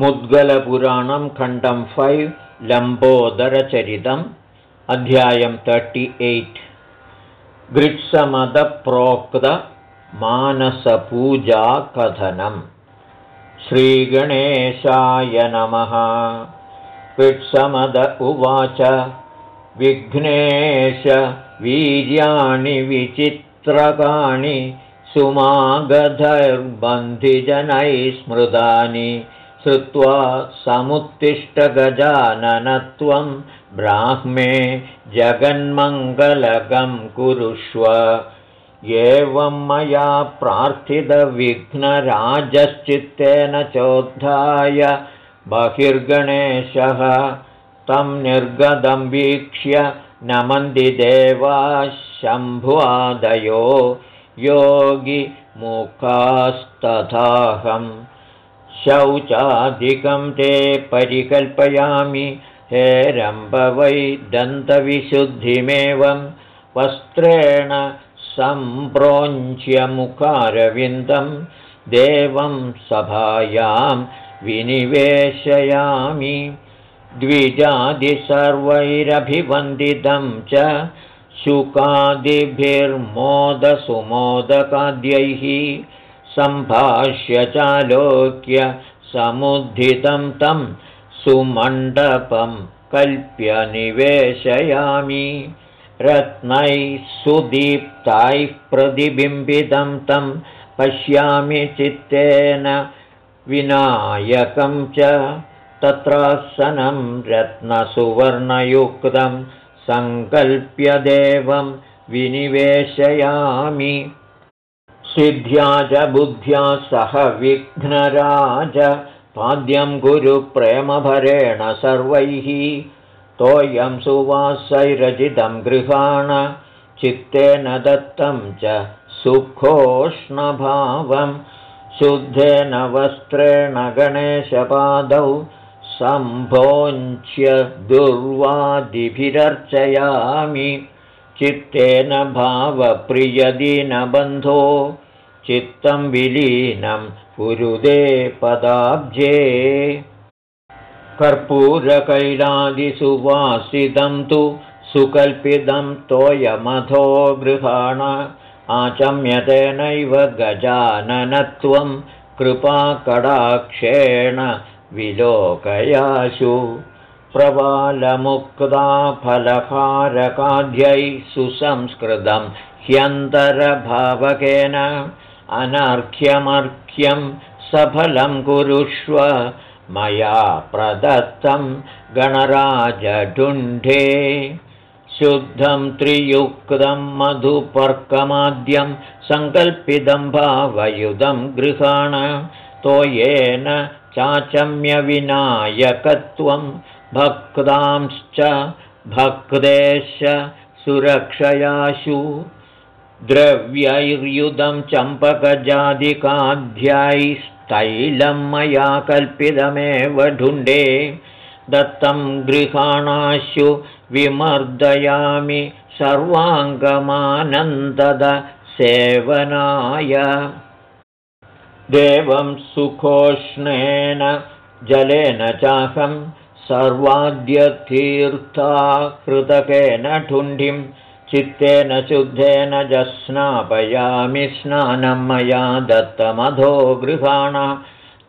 मुद्गलपुराणं खण्डं फैव् लम्बोदरचरितम् अध्यायं thirty eight गृत्समदप्रोक्तमानसपूजाकथनम् श्रीगणेशाय नमः। गृत्समद उवाच। विघ्नेश वीर्याणि विचित्रकाणि सुमागधैर्बन्धिजनैः स्मृतानि श्रुत्वा समुत्तिष्ठगजाननत्वं ब्राह्मे जगन्मङ्गलकं कुरुष्व। एवं मया प्रार्थितविघ्नराजश्चित्तेन चोद्धाय बहिर्गणेशः तं निर्गतं वीक्ष्य नमन्दिदेवा शम्भुवादयो योगिमुखास्तथाहम् शौचाधिकं ते परिकल्पयामि हेरम्ब वै दन्तविशुद्धिमेवं वस्त्रेण सम्प्रोञ्च्यमुखारविन्दं देवं सभायां विनिवेशयामि। द्विजादिसर्वैरभिवन्दितं च शुकादिभिर्मोदसुमोदकाद्यैः सम्भाष्य चालोक्य समुद्धितं तं सुमण्डपं कल्प्य निवेशयामि। रत्नैः सुदीप्ताैः प्रतिबिम्बितं तं पश्यामि चित्तेन विनायकं च तत्रासनं रत्नसुवर्णयुक्तं सङ्कल्प्य देवं विनिवेशयामि सिद्ध्या च बुद्ध्या सह विघ्नराज। पाद्यं गुरुप्रेमभरेण सर्वैः। तोयं सुवासैरचितं गृहाण। चित्तेन दत्तं च सुखोष्णभावं। शुद्धेन वस्त्रेण गणेशपादौ। सम्भोञ्च्य दुर्वादिभिरर्चयामि। चित्तेन भावप्रियदीनबन्धो चित्तं विलीनं पुरुदे पदाब्जे। कर्पूरकैलादिसुवासितं तु सुकल्पितं तोयमथो गृहाण। आचम्यतेनैव गजाननत्वं कृपाकडाक्षेण विलोकयाशु प्रवालमुक्ता फलकारकाद्यै सुसंस्कृतं ह्यन्तरभावकेन अनर्घ्यमर्घ्यं सफलं कुरुष्व। मया प्रदत्तं गणराजढुण्ढे। शुद्धं त्रियुक्तं मधुपर्कमाद्यं सङ्कल्पितं भावयुधं गृहाण। तोयेन चाचम्यविनायकत्वं भक्तांश्च भक्तेश्च सुरक्षयाशु द्रव्यैर्युधं चम्पकजादिकाध्यायैस्तैलं मया कल्पितमेव ढुण्डे। दत्तं गृहाणाशु विमर्दयामि सर्वाङ्गमानन्ददसेवनाय देवं सुखोष्णेन जलेन चाहं सर्वाद्यतीर्थाकृतकेन ठुण्डिं चित्तेन शुद्धेन जस्नापयामि स्नानं मया दत्तमधो गृहाण।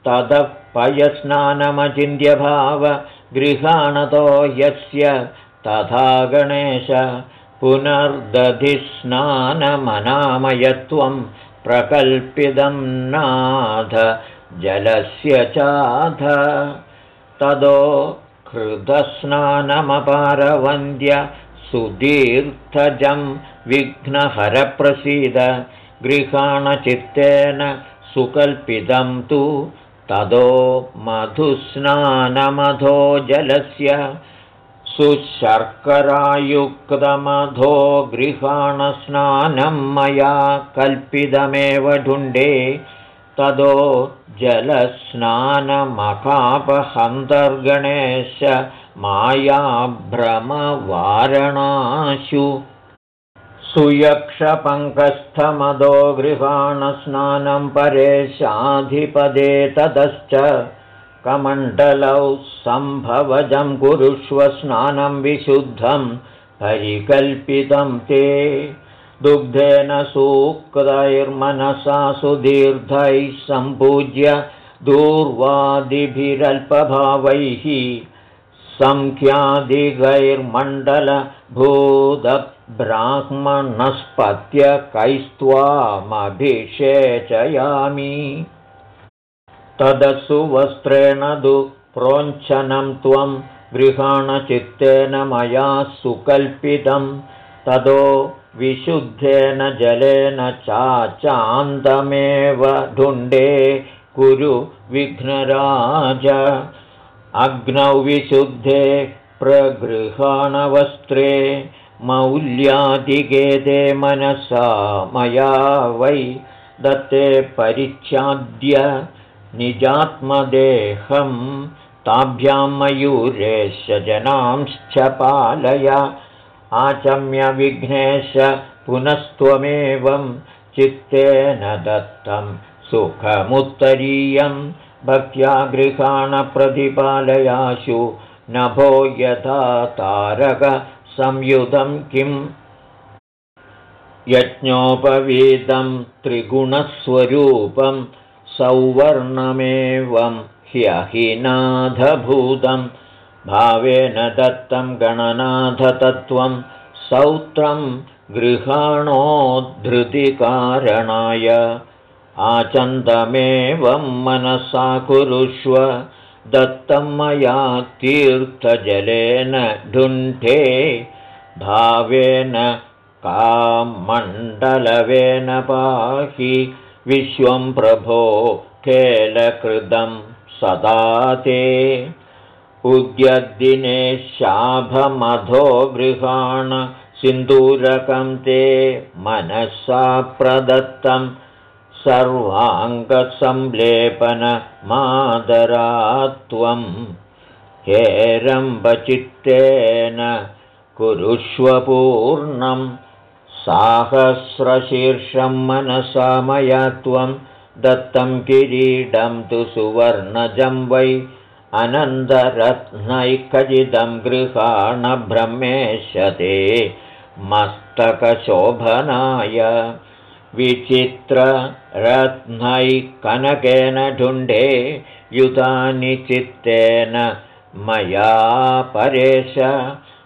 ततः पयस्नानमचिन्त्यभाव गृहाणतो यस्य तथा गणेश पुनर्दधिस्नानमनामयत्वं प्रकल्पितं नाथ जलस्य चाध तदो हृदस्नानमपारवन्द्य सुदीर्थजं विघ्नहरप्रसीद गृहाणचित्तेन सुकल्पितं तु तदो मधुस्नानमधो जलस्य सुशर्करायुक्तमधो गृहाणस्नानं मया कल्पितमेव ढुण्डे तदो जलस्नानमकापहन्तर्गणेश मायाभ्रमवारणाशु। सुयक्षपङ्कस्थमदो गृहाणस्नानं परेशाधिपदे ततश्च कमण्डलौ सम्भवजं कुरुष्व स्नानं विशुद्धं परिकल्पितं ते। दुग्धेन सूक्तैर्मनसा सुदीर्घैः सम्पूज्य दूर्वादिभिरल्पभावैः सङ्ख्यादिगैर्मण्डलभूतब्राह्मणस्पत्यकैस्त्वामभिषेचयामि तदसुवस्त्रेण दु प्रोञ्छनं त्वं गृहाणचित्तेन मया सुकल्पितं ततो विशुद्धेन जलेन चाचान्दमेव ढुण्डे कुरु विघ्नराज अग्नौ विशुद्धे प्रगृहाणवस्त्रे मौल्यादिगेदे मनसा मया वै दत्ते परिच्छाद्य निजात्मदेहं ताभ्यां मयूरेश जनांश्च पालय। आचम्य विघ्नेश पुनस्त्वमेवं चित्तेन दत्तं सुखमुत्तरीयं भक्त्या गृहाणप्रतिपालयाशु नभो यथा तारकसंयुधं किम् यज्ञोपवीतं त्रिगुणस्वरूपं सौवर्णमेवं ह्यहिनाथभूतम् भावेन दत्तं गणनाथतत्त्वं सौत्रं गृहाणोद्धृतिकारणाय आचन्दमेवं मनसा कुरुष्व दत्तं मया तीर्थजलेन ढुण्ठे भावेन कामण्डलवेन पाहि विश्वं प्रभो खेलकृतं सदा ते। उद्यद्दिने शाभमधो गृहाण सिन्दूरकं ते मनसा प्रदत्तं सर्वाङ्गसंलेपनमादरात्वं हेरम्बचित्तेन कुरुष्वपूर्णं साहस्रशीर्षं मनसा मया त्वं दत्तं किरीडं तु सुवर्णजं वै अनन्दरत्नैकजिदं गृहाणब्रह्मेशते मस्तकशोभनाय विचित्ररत्नैकनकेन ढुण्डे युतानि चित्तेन मया परेश।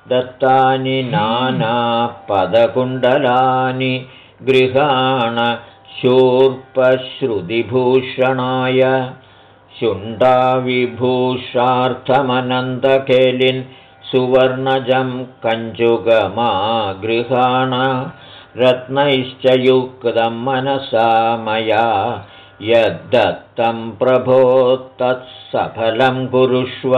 दत्तानि नानापदकुण्डलानि गृहाणशूर्पश्रुतिभूषणाय शुण्डाविभूषार्थमनन्दकेलिन् सुवर्णजं कञ्जुगमागृहाण रत्नैश्च युक्तं मनसा मया यद्दत्तं प्रभो तत्सफलं कुरुष्व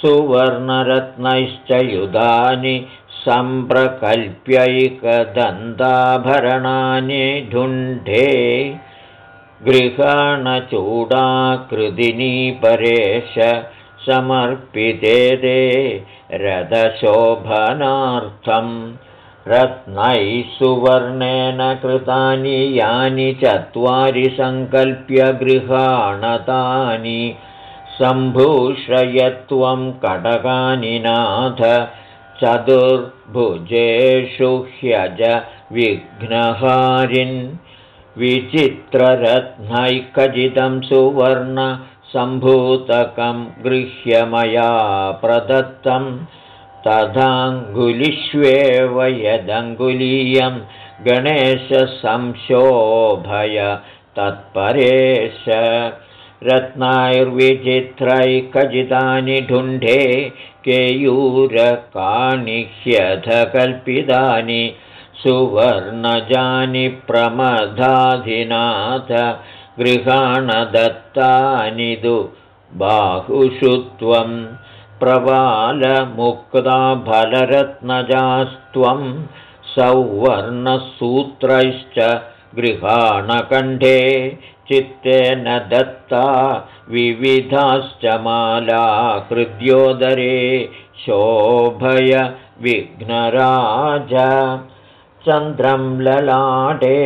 सुवर्णरत्नैश्च युधानि सम्प्रकल्प्यैकदन्ताभरणानि ढुण्ढे। गृहाणचूडाकृदिनी परेश समर्पिते ते रथशोभनार्थं रत्नैः सुवर्णेन कृतानि यानि चत्वारि सङ्कल्प्य गृहाणतानि सम्भूषयत्वं कटकानि नाथ चतुर्भुजेषु ह्यज विघ्नहारिन्। विचित्ररत्नैकजितं सुवर्णसम्भूतकं गृह्यमया प्रदत्तं तदाङ्गुलिष्वेव यदङ्गुलीयं गणेशसंशोभय तत्परेश। रत्नायुर्विचित्रैकजितानि ढुण्ढे केयूरकाणि ह्यधकल्पितानि सुवर्णजानि प्रमदाधिनाथ गृहाणदत्तानि दु बाहुषु त्वं प्रवालमुक्ताफलरत्नजास्त्वं सौवर्णसूत्रैश्च गृहाणकण्ठे चित्तेन दत्ता विविधाश्च माला हृद्योदरे शोभय विघ्नराज चन्द्रं ललाटे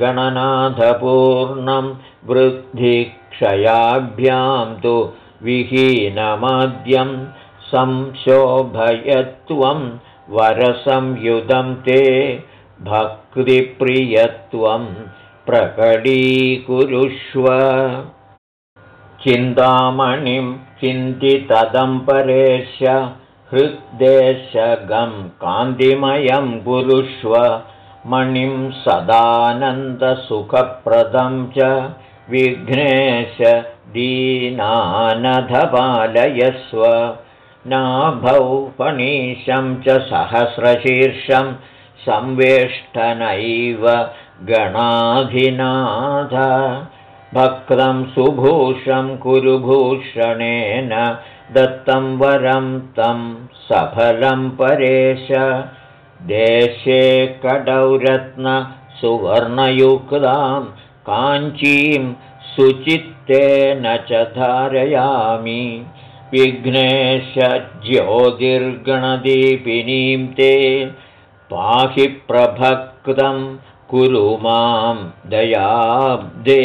गणनाथपूर्णं वृद्धिक्षयाभ्यां तु विहीनमाद्यं संशोभयत्वं वरसंयुधं ते भक्तिप्रियत्वं प्रकटीकुरुष्व। चिन्तामणिं परेश हृद्देशगं कान्तिमयं कुरुष्व। मणिं सदानन्दसुखप्रदं च विघ्नेश दीनानधपालयस्व नाभौ फणीशं च सहस्रशीर्षं संवेष्टनैव गणाधिनाथ। भक्तं सुभूषं कुरुभूषणेन दत्तं वरं तं सफलं परेश। देशे सुवर्णयुक्तां काञ्चीं सुचित्तेन च धारयामि। विघ्नेशज्योतिर्गणदीपिनीं ते पाहि प्रभक्तं कुरु मां दयाब्दे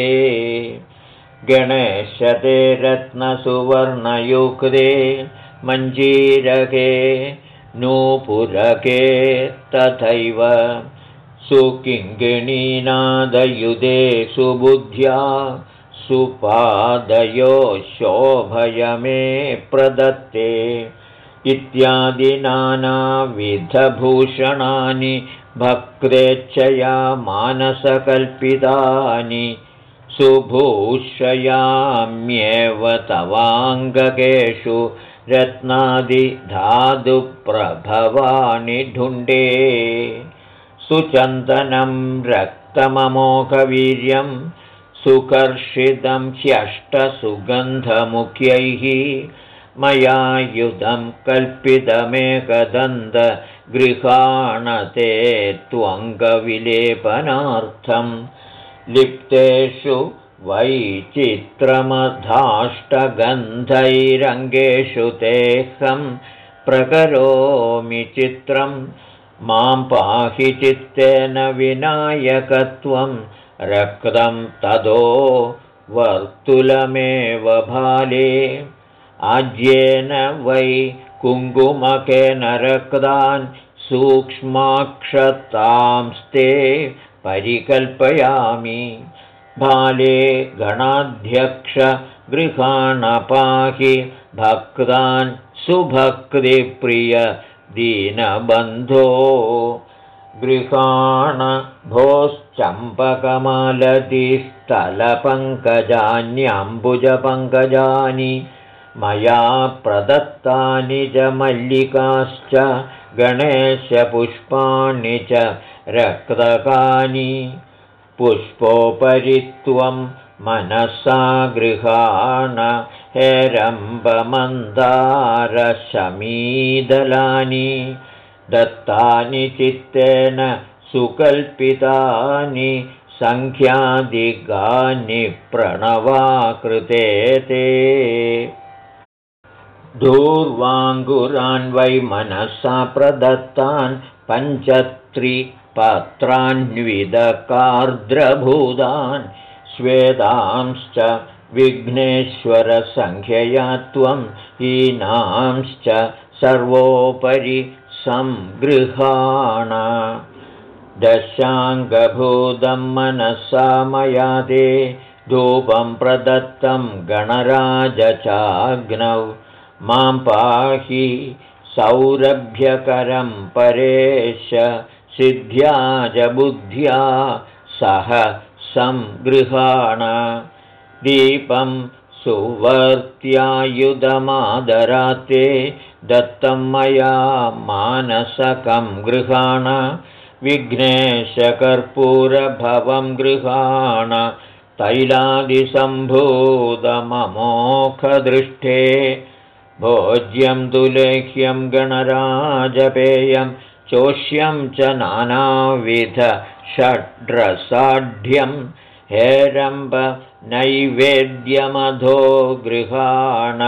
गणेशते रत्नसुवर्णयुक्ते मञ्जीरके नूपुरके तथैव सुकिङ्गिणीनादयुधे सुबुद्ध्या सुपादयो शोभय मे प्रदत्ते इत्यादि नानाविधभूषणानि भक्तेच्छया मानसकल्पितानि सुभूषयाम्येव तवाङ्गकेषु रत्नादिधातुप्रभवानि ढुण्डे सुचन्दनं रक्तममोघवीर्यं सुकर्षितं ह्यष्टसुगन्धमुख्यैः मया युधं कल्पितमेकदन्तगृहाणते त्वङ्गविलेपनार्थं लिप्तेषु वैचित्रमधाष्टगन्धैरङ्गेषु तेऽहं प्रकरोमि चित्रं मां पाहि चित्तेन विनायकत्वं रक्तं तदो वर्तुलमेव भाले। आज्येन वै कुङ्कुमकेन रक्तान् सूक्ष्माक्षतांस्ते परिकल्पयामि। बाले गणाध्यक्षगृहाणपाहि भक्तान् सुभक्तिप्रिय दीनबन्धो गृहाण भोश्चम्पकमलतिस्थलपङ्कजान्यम्बुजपङ्कजानि मया प्रदत्तानि च मल्लिकाश्च गणेशपुष्पाणि च रक्तकानि पुष्पोपरित्वं मनसा गृहाण हेरम्बमन्दारशमीदलानि दत्तानि चित्तेन सुकल्पितानि सङ्ख्यादिगानि प्रणवाकृते ते दूर्वाङ्गुरान् वै मनसा प्रदत्तान् पञ्चत्रिपत्रान्विदकार्द्रभूतान् श्वेतांश्च विघ्नेश्वरसङ्ख्यया त्वं हीनांश्च सर्वोपरि संगृहाण। दशाङ्गभूतं मनसा मया ते धूपं प्रदत्तं गणराजचाग्नौ। मां पाहि सौरभ्यकरं परेश सिद्ध्या च बुद्ध्या सह संगृहाण दीपं सुवर्त्यायुधमादराते दत्तं मया मानसकं गृहाण विघ्नेशकर्पूरभवं गृहाण तैलादिसम्भूतममोखदृष्टे भोज्यं तुलेह्यं गणराजपेयं चोष्यं च नानाविध षड्रसाढ्यं हेरम्ब नैवेद्यमधो गृहाण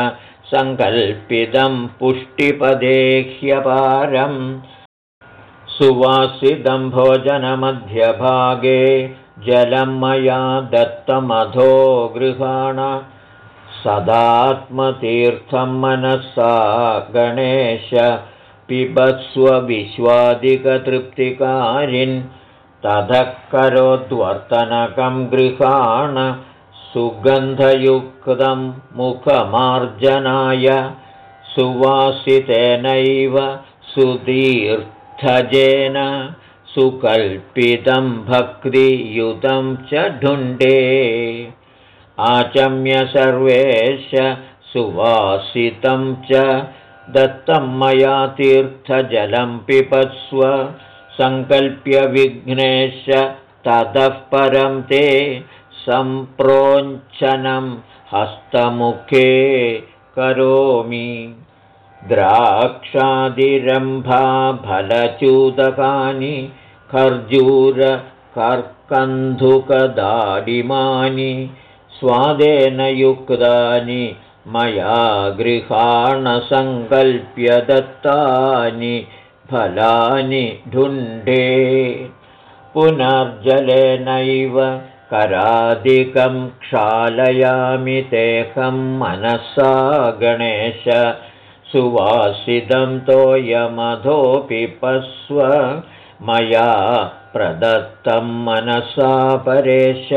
सङ्कल्पितं पुष्टिपदेह्यपारम् सुवासितं भोजनमध्यभागे जलं मया दत्तमधो गृहाण। सदात्मतीर्थं मनसा गणेश पिबस्वविश्वादिकतृप्तिकारिन् ततः करोद्वर्तनकं गृहाण सुगन्धयुक्तं मुखमार्जनाय सुवासितेनैव सुदीर्थजेन सुकल्पितं भक्तियुतं च ढुण्डे। आचम्य सर्वेश सुवासितं च दत्तं मया तीर्थजलं पिपस्व सङ्कल्प्य विघ्नेश ततः परं ते सम्प्रोञ्चनं हस्तमुखे करोमि। द्राक्षादिरम्भाफलचूतकानि खर्जूरकर्कन्धुकदाडिमानि स्वादेन युक्तानि मया गृहाणसङ्कल्प्य दत्तानि फलानि ढुण्डे पुनर्जलेनैव करादिकं क्षालयामि तेऽहं मनसा गणेश। सुवासितं तोयमधोऽपि पस्व। मया प्रदत्तं मनसा परेश।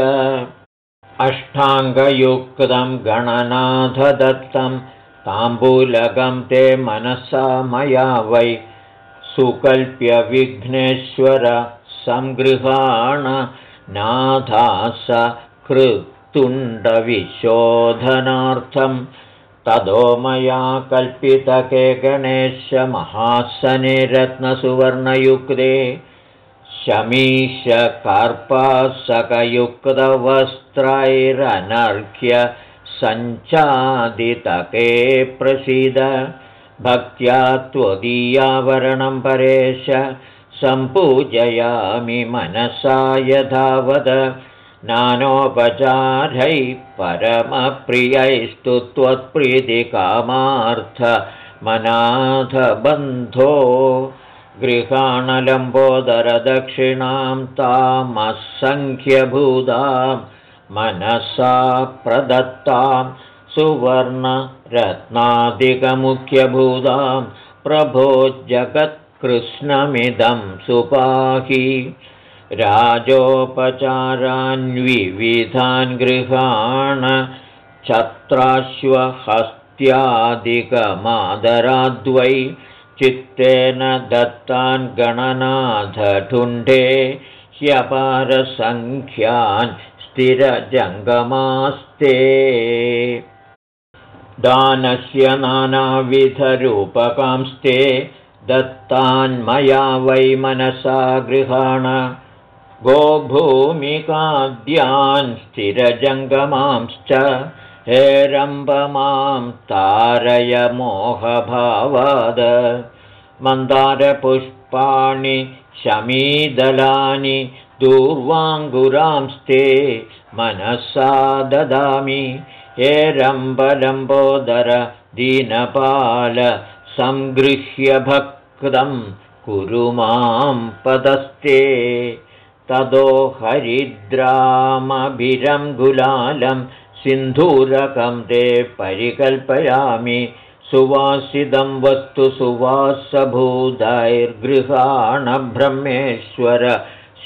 अष्टाङ्गयुक्तं गणनाथदत्तं ताम्बूलकं ते मनसा मया वै सुकल्प्य विघ्नेश्वर सङ्गृहाण नाथास कृत्तुण्डविशोधनार्थं तदो मया कल्पितके गणेशमहासने रत्नसुवर्णयुक्ते शमीशकार्पासकयुक्तवस्त्रैरनर्घ्य सञ्चादितके प्रसीद भक्त्या त्वदीयावरणं परेश सम्पूजयामि मनसा यथावद नानोपचारैः परमप्रियैस्तु त्वत्प्रीतिकामार्थमनाथबन्धो गृहाणलम्बोदरदक्षिणां तामसङ्ख्यभूतां मनसा प्रदत्तां सुवर्णरत्नादिकमुख्यभूतां प्रभो जगत्कृष्णमिदं सुपाहि। राजोपचारान्विविधान् गृहाण छत्राश्वहस्त्यादिकमादराद्वै चित्तेन दत्तान् गणनाथढुण्डे ह्यपारसङ्ख्यान् स्थिरजङ्गमास्ते दानस्य नानाविधरूपकांस्ते दत्तान्मया वै मनसा गृहाण। गोभूमिकाद्यान् स्थिरजङ्गमांश्च हेरम्बमां तारय मोहभावाद मन्दारपुष्पाणि शमीदलानि दूर्वाङ्गुरांस्ते मनसा ददामि हेरम्बलम्बोदर दीनपाल सङ्गृह्य भक्तं कुरु मां पदस्ते। तदो हरिद्रामभिरं गुलालं सिन्धूरकं ते परिकल्पयामि। सुवासिदं वस्तु सुवासभूतैर्गृहाणब्रह्मेश्वर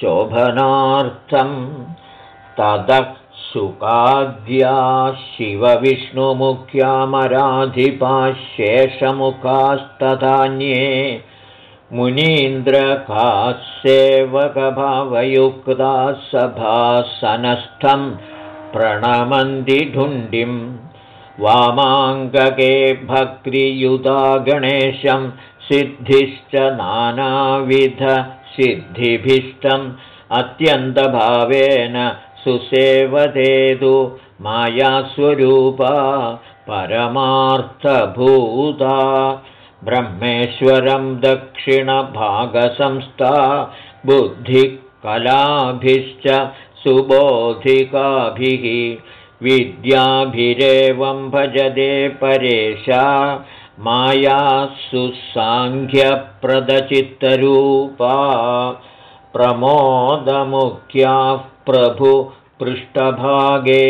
शोभनार्थं ततः सुकाद्या शिवविष्णुमुख्यामराधिपाशेषमुखास्तथान्ये मुनीन्द्रकासेवकभावयुक्ता सभासनस्थं प्रणमन्दिढुण्डिं वामाङ्गके भक्तियुता गणेशं सिद्धिश्च नानाविधसिद्धिभीष्टम् अत्यन्तभावेन सुसेवतेतु मायास्वरूपा परमार्थभूता ब्रह्मेश्वरं दक्षिणभागसंस्था बुद्धिकलाभिश्च सुबोधिकाभिः विद्याभिरेवं भजते परेशा माया सुसाङ्ख्यप्रदचित्तरूपा प्रमोदमुख्याः प्रभुपृष्ठभागे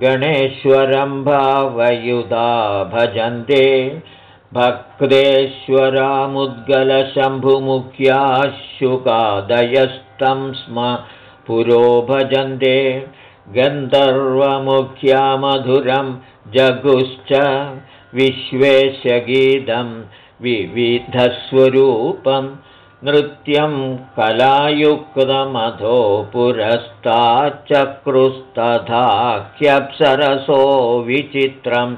गणेश्वरं भावयुधा भजन्ते। भक्तेश्वरामुद्गलशम्भुमुख्याशुकादयस्तं स्म पुरो भजन्ते। गन्धर्वमुख्या मधुरं जगुश्च विश्वेशगीतं विविधस्वरूपं नृत्यं कलायुक्तमधो पुरस्ताच्चक्रुस्तथाख्यप्सरसो विचित्रम्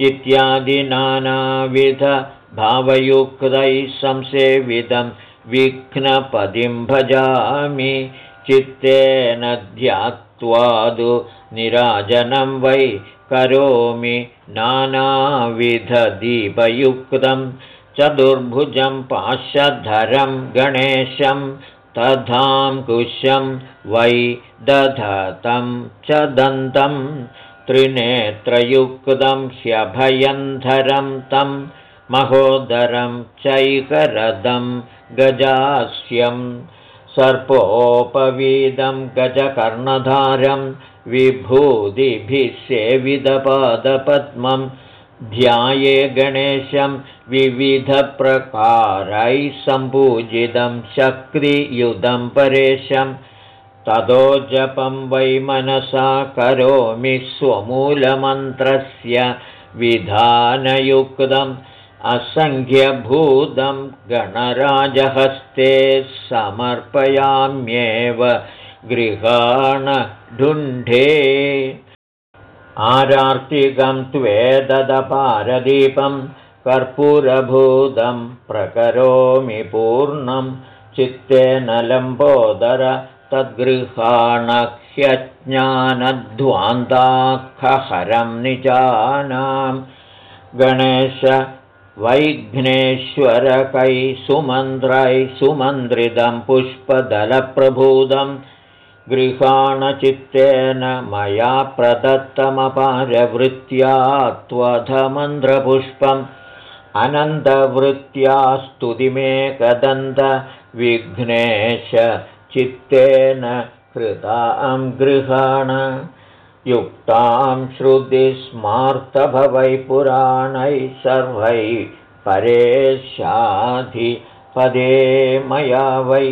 इत्यादि नानाविधभावयुक्तैः संसेवितं विघ्नपदिं भजामि। चित्तेन ध्यात्वादु निराजनं वै करोमि। नानाविधदीपयुक्तं चतुर्भुजं पाशधरं गणेशं तथाङ्कुशं वै दधतं च दन्तं त्रिनेत्रयुक्तं ह्यभयन्धरं तं महोदरं चैकरदं गजास्यं सर्पोपवीदं गजकर्णधारं विभूतिभिः सेविदपादपद्मं ध्याये गणेशं विविधप्रकारैः सम्पूजितं शक्तियुधं परेशं। ततो जपं वै मनसा करोमि स्वमूलमन्त्रस्य विधानयुक्तम्। असङ्ख्यभूतं गणराजहस्ते समर्पयाम्येव गृहाणढुण्ढे आरार्तिकं त्वेदपारदीपं कर्पूरभूतं प्रकरोमि पूर्णं चित्तेन लम्बोदर तद्गृहाणह्यज्ञानध्वान्ताखहरं निजानां गणेश वैघ्नेश्वरकै सुमन्त्रै सुमन्त्रितं पुष्पदलप्रभूतं गृहाणचित्तेन मया प्रदत्तमपारवृत्त्या त्वधमन्त्रपुष्पम् अनन्तवृत्त्या स्तुतिमेकदन्त विघ्नेश चित्तेन कृतां गृहाण। युक्तां श्रुतिस्मार्तभवै पुराणैः सर्वैः परेशाधिपदे मया वै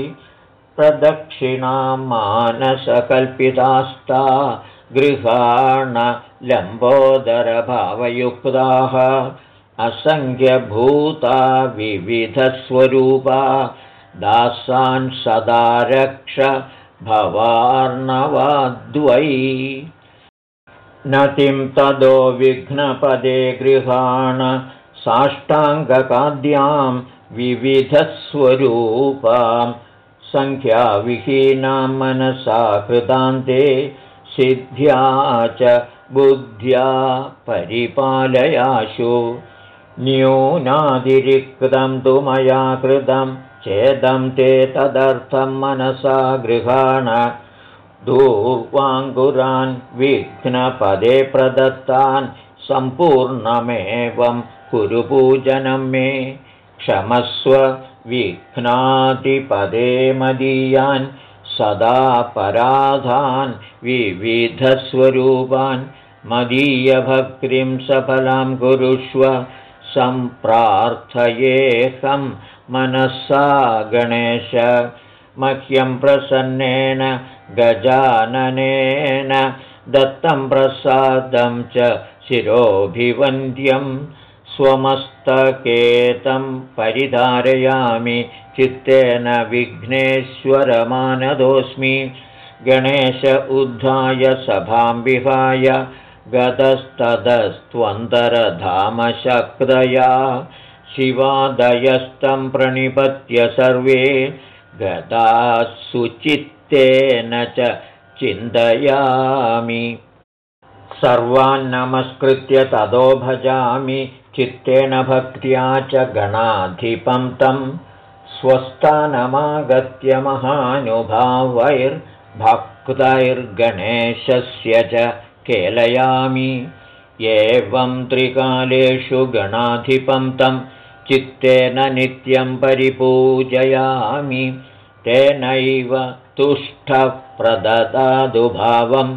प्रदक्षिणां मानसकल्पितास्ता गृहाणलम्बोदरभावयुक्ताः असङ्ख्यभूता विविधस्वरूपा दासान् सदा रक्ष भवार्णवाद्वै नतिं तदो विघ्नपदे गृहाण साष्टाङ्गकाद्यां विविधस्वरूपां सङ्ख्याविहीनां मनसा कृतान्ते सिद्ध्या च बुद्ध्या परिपालयाशु। न्यूनातिरिक्तं तु मया कृतं चेदं ते तदर्थं मनसा गृहाण। दूर्वाङ्कुरान् विघ्नपदे प्रदत्तान् सम्पूर्णमेवं कुरुपूजनं मे क्षमस्व विघ्नातिपदे मदीयान् सदा पराधान् विविधस्वरूपान् मदीयभक्तिं सफलां कुरुष्व सम्प्रार्थयेऽहं मनसा गणेश मह्यं प्रसन्नेन गजाननेन दत्तं प्रसादं च शिरोभिवन्द्यं स्वमस्तकेतं परिधारयामि चित्तेन विघ्नेश्वरमानदोऽस्मि। गणेश उद्धाय सभां विहाय गतस्ततस्त्वन्तरधामशक्तया शिवादयस्तं प्रणिपत्य सर्वे गतासुचित्तेन च चिन्तयामि। सर्वान्नमस्कृत्य ततो भजामि चित्तेन भक्त्या च गणाधिपं तं स्वस्थानमागत्य महानुभावैर्भक्तैर्गणेशस्य च केलयामि। एवं त्रिकालेषु गणाधिपं तं चित्तेन नित्यं परिपूजयामि। तेनैव तुष्टप्रददादुभावं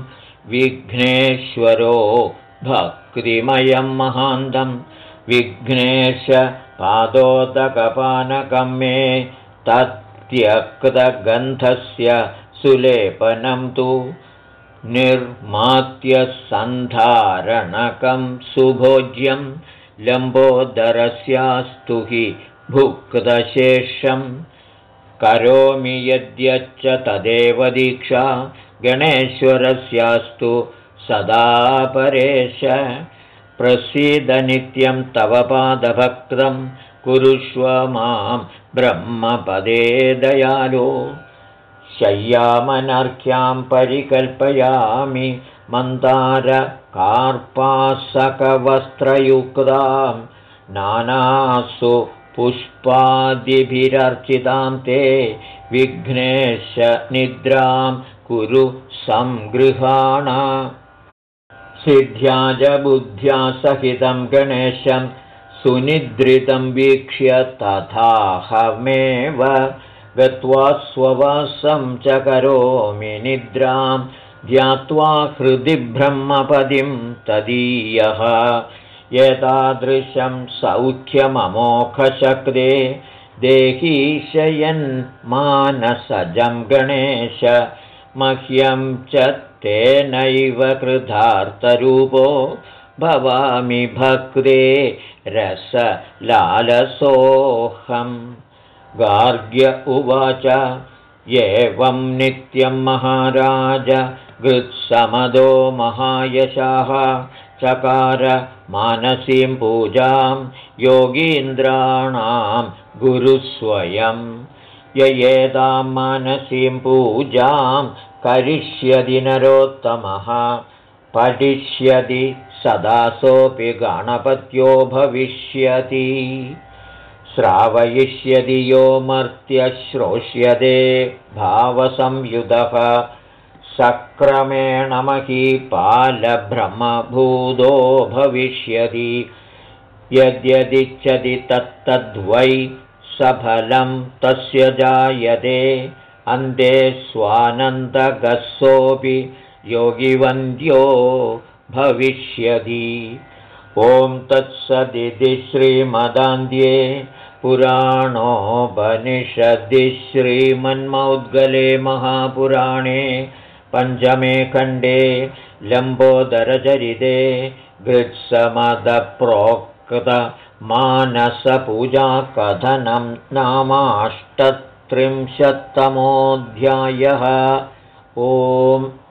विघ्नेश्वरो भक्तिमयं महान्तं विघ्नेश पादोदकपानकं मे तत्यक्तगन्धस्य सुलेपनं तु निर्मात्यसन्धारणकं सुभोज्यं लम्बोदरस्यास्तु हि भुक्तशेषं। करोमि यद्यच्च तदेव दीक्षा गणेश्वरस्यास्तु सदा परेश प्रसीदनित्यं तव पादभक्तं कुरुष्व मां ब्रह्मपदे दयालो। शय्यामनर्घ्यां परिकल्पयामि मन्दारकार्पासकवस्त्रयुक्तां। नानासु पुष्पादिभिरर्चितां ते विघ्नेश निद्रां कुरु सङ्गृहाण सिद्ध्या सहितं गणेशं सुनिद्रितं वीक्ष्य तथाहमेव गत्वा स्ववासं च करोमि निद्रां ध्यात्वा हृदि ब्रह्मपदिं तदीयः। एतादृशं सौख्यममोखशक्रे देहीशयन् मानसजं गणेश मह्यं च तेनैव कृतार्थरूपो भवामि भक्ते रसलालसोऽहम्। गार्ग्य उवाच एवं नित्यं महाराज गृत्समदो महायशाः चकार मानसीं पूजां योगीन्द्राणां गुरुस्वयं। ययेदां मानसीं पूजां करिष्यति नरोत्तमः। पठिष्यति सदा सोऽपि गणपत्यो भविष्यति। श्रावयिष्यति यो मर्त्यश्रोष्यते भावसंयुतः सक्रमेण महीपालभ्रमभूतो भविष्यति। यद्यदिच्छति तत्तद्वै सफलं तस्य जायते अन्ते स्वानन्दगस्सोऽपि योगिवन्द्यो भविष्यति। ॐ तत्सदिति श्रीमदान्ध्ये पुराणोपनिषदि श्रीमन्मौद्गले महापुराणे पञ्चमे खण्डे लम्बोदरचरिते गृत्समदप्रोक्तमानसपूजाकथनं नामाष्टत्रिंशत्तमोऽध्यायः ओम्